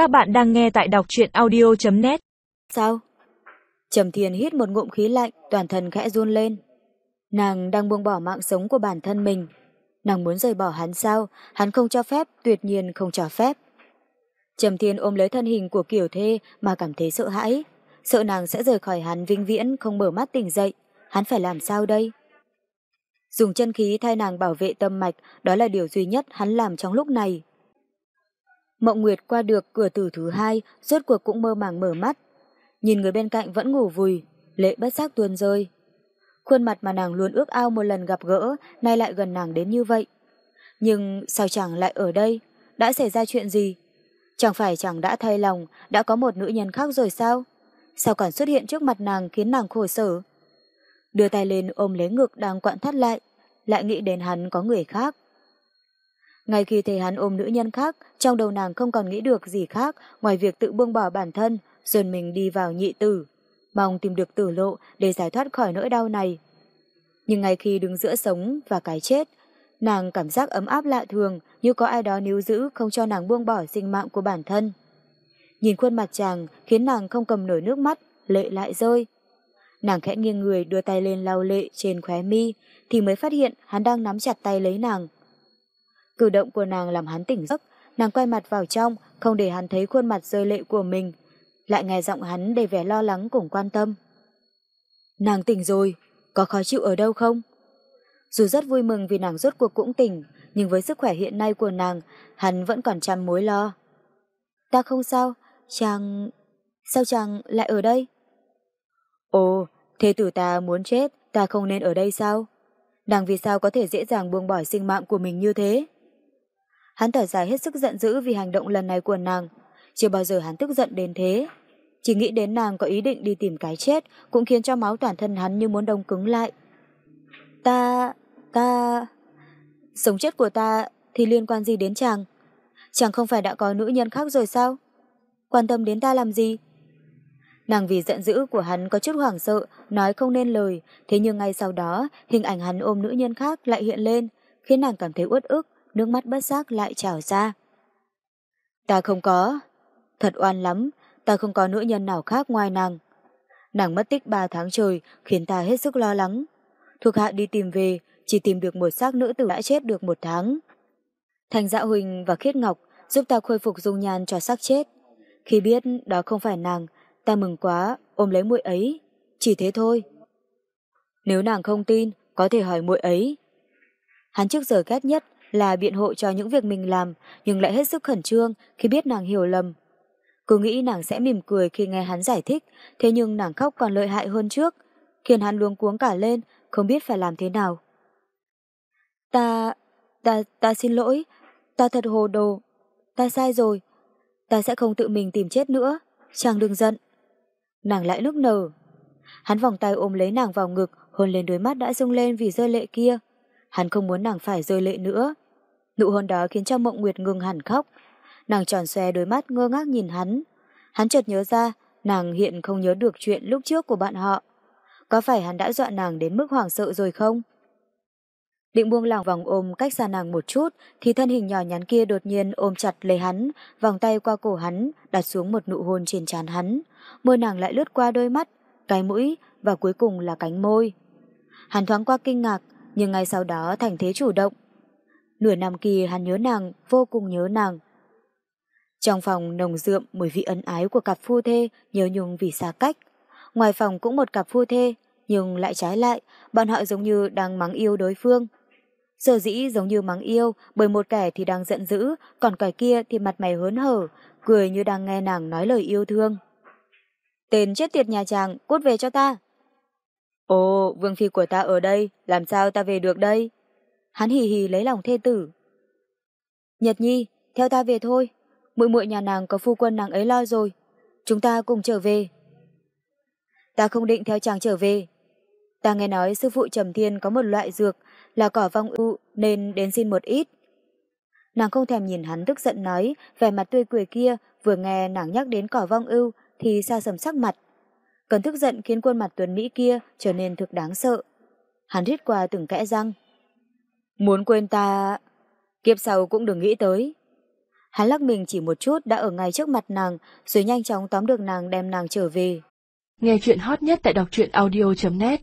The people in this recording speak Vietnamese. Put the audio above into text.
Các bạn đang nghe tại đọc truyện audio.net Sao? Trầm Thiên hít một ngụm khí lạnh, toàn thân khẽ run lên. Nàng đang buông bỏ mạng sống của bản thân mình. Nàng muốn rời bỏ hắn sao? Hắn không cho phép, tuyệt nhiên không cho phép. Trầm Thiên ôm lấy thân hình của kiểu thê mà cảm thấy sợ hãi. Sợ nàng sẽ rời khỏi hắn vinh viễn không mở mắt tỉnh dậy. Hắn phải làm sao đây? Dùng chân khí thay nàng bảo vệ tâm mạch, đó là điều duy nhất hắn làm trong lúc này. Mộng Nguyệt qua được cửa tử thứ hai, rốt cuộc cũng mơ màng mở mắt. Nhìn người bên cạnh vẫn ngủ vùi, lệ bất giác tuôn rơi. Khuôn mặt mà nàng luôn ước ao một lần gặp gỡ, nay lại gần nàng đến như vậy. Nhưng sao chẳng lại ở đây? Đã xảy ra chuyện gì? Chẳng phải chẳng đã thay lòng, đã có một nữ nhân khác rồi sao? Sao còn xuất hiện trước mặt nàng khiến nàng khổ sở? Đưa tay lên ôm lấy ngực đang quặn thắt lại, lại nghĩ đến hắn có người khác. Ngay khi thấy hắn ôm nữ nhân khác, trong đầu nàng không còn nghĩ được gì khác ngoài việc tự buông bỏ bản thân, dồn mình đi vào nhị tử. Mong tìm được tử lộ để giải thoát khỏi nỗi đau này. Nhưng ngay khi đứng giữa sống và cái chết, nàng cảm giác ấm áp lạ thường như có ai đó níu giữ không cho nàng buông bỏ sinh mạng của bản thân. Nhìn khuôn mặt chàng khiến nàng không cầm nổi nước mắt, lệ lại rơi. Nàng khẽ nghiêng người đưa tay lên lau lệ trên khóe mi thì mới phát hiện hắn đang nắm chặt tay lấy nàng. Cử động của nàng làm hắn tỉnh giấc, nàng quay mặt vào trong, không để hắn thấy khuôn mặt rơi lệ của mình. Lại nghe giọng hắn đầy vẻ lo lắng cùng quan tâm. Nàng tỉnh rồi, có khó chịu ở đâu không? Dù rất vui mừng vì nàng rốt cuộc cũng tỉnh, nhưng với sức khỏe hiện nay của nàng, hắn vẫn còn trăm mối lo. Ta không sao, chàng... Sao chàng lại ở đây? Ồ, thế tử ta muốn chết, ta không nên ở đây sao? Nàng vì sao có thể dễ dàng buông bỏ sinh mạng của mình như thế? Hắn thở dài hết sức giận dữ vì hành động lần này của nàng. Chưa bao giờ hắn tức giận đến thế. Chỉ nghĩ đến nàng có ý định đi tìm cái chết cũng khiến cho máu toàn thân hắn như muốn đông cứng lại. Ta... ta... Sống chết của ta thì liên quan gì đến chàng? Chàng không phải đã có nữ nhân khác rồi sao? Quan tâm đến ta làm gì? Nàng vì giận dữ của hắn có chút hoảng sợ, nói không nên lời, thế nhưng ngay sau đó, hình ảnh hắn ôm nữ nhân khác lại hiện lên, khiến nàng cảm thấy uất ức, nước mắt bất giác lại trào ra. Ta không có. Thật oan lắm, ta không có nữ nhân nào khác ngoài nàng. Nàng mất tích ba tháng trời khiến ta hết sức lo lắng. Thuộc hạ đi tìm về, chỉ tìm được một xác nữ tử đã chết được một tháng. Thành Dạ Huỳnh và Khiết Ngọc giúp ta khôi phục dung nhan cho xác chết. Khi biết đó không phải nàng, ta mừng quá, ôm lấy muội ấy. Chỉ thế thôi. Nếu nàng không tin, có thể hỏi muội ấy. Hắn trước giờ ghét nhất là biện hộ cho những việc mình làm, nhưng lại hết sức khẩn trương khi biết nàng hiểu lầm. Cứ nghĩ nàng sẽ mỉm cười khi nghe hắn giải thích, thế nhưng nàng khóc còn lợi hại hơn trước, khiến hắn luống cuống cả lên, không biết phải làm thế nào. Ta, ta, ta xin lỗi, ta thật hồ đồ, ta sai rồi, ta sẽ không tự mình tìm chết nữa, chàng đừng giận. Nàng lại nức nở. Hắn vòng tay ôm lấy nàng vào ngực, hôn lên đôi mắt đã rung lên vì rơi lệ kia. Hắn không muốn nàng phải rơi lệ nữa. Nụ hôn đó khiến cho Mộng Nguyệt ngừng hẳn khóc. Nàng tròn xoe đôi mắt ngơ ngác nhìn hắn. Hắn chợt nhớ ra, nàng hiện không nhớ được chuyện lúc trước của bạn họ. Có phải hắn đã dọa nàng đến mức hoảng sợ rồi không? Định buông lỏng vòng ôm cách xa nàng một chút, thì thân hình nhỏ nhắn kia đột nhiên ôm chặt lấy hắn, vòng tay qua cổ hắn, đặt xuống một nụ hôn trên trán hắn. Môi nàng lại lướt qua đôi mắt, cái mũi và cuối cùng là cánh môi. Hắn thoáng qua kinh ngạc, nhưng ngay sau đó thành thế chủ động. Nửa năm kỳ hắn nhớ nàng, vô cùng nhớ nàng. Trong phòng nồng dượm mùi vị ấn ái của cặp phu thê nhớ nhung vì xa cách. Ngoài phòng cũng một cặp phu thê, nhưng lại trái lại, bọn họ giống như đang mắng yêu đối phương. Sở dĩ giống như mắng yêu, bởi một kẻ thì đang giận dữ, còn kẻ kia thì mặt mày hớn hở, cười như đang nghe nàng nói lời yêu thương. Tên chết tiệt nhà chàng, cút về cho ta. Ồ, vương phi của ta ở đây, làm sao ta về được đây? Hắn hì hì lấy lòng thê tử. Nhật Nhi, theo ta về thôi. Muội muội nhà nàng có phu quân nàng ấy lo rồi. Chúng ta cùng trở về. Ta không định theo chàng trở về. Ta nghe nói sư phụ Trầm Thiên có một loại dược là cỏ vong ưu nên đến xin một ít. Nàng không thèm nhìn hắn tức giận nói, vẻ mặt tươi cười kia, vừa nghe nàng nhắc đến cỏ vong ưu thì xa sầm sắc mặt. Cơn tức giận khiến khuôn mặt tuấn Mỹ kia trở nên thực đáng sợ. Hắn rít qua từng kẽ răng. Muốn quên ta... Kiếp sau cũng đừng nghĩ tới. Hắn lắc mình chỉ một chút đã ở ngay trước mặt nàng, rồi nhanh chóng tóm được nàng đem nàng trở về. Nghe chuyện hot nhất tại đọc truyện audio.net